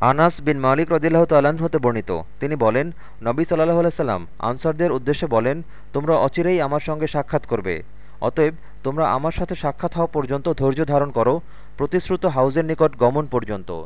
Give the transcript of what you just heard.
আনাস বিন মালিক রদিল্লাহ তাল্লাহ্ন হতে বর্ণিত। তিনি বলেন, নবী সাল্লাহ সাল্লাম আনসারদের উদ্দেশ্যে বলেন, তোমরা অচিরেই আমার সঙ্গে সাক্ষাৎ করবে। অতএব তোমরা আমার সাথে সাক্ষাৎ হওয়া পর্যন্ত ধৈর্য ধারণ করো, প্রতিশ্রুত হাউজের নিকট গমন পর্যন্ত।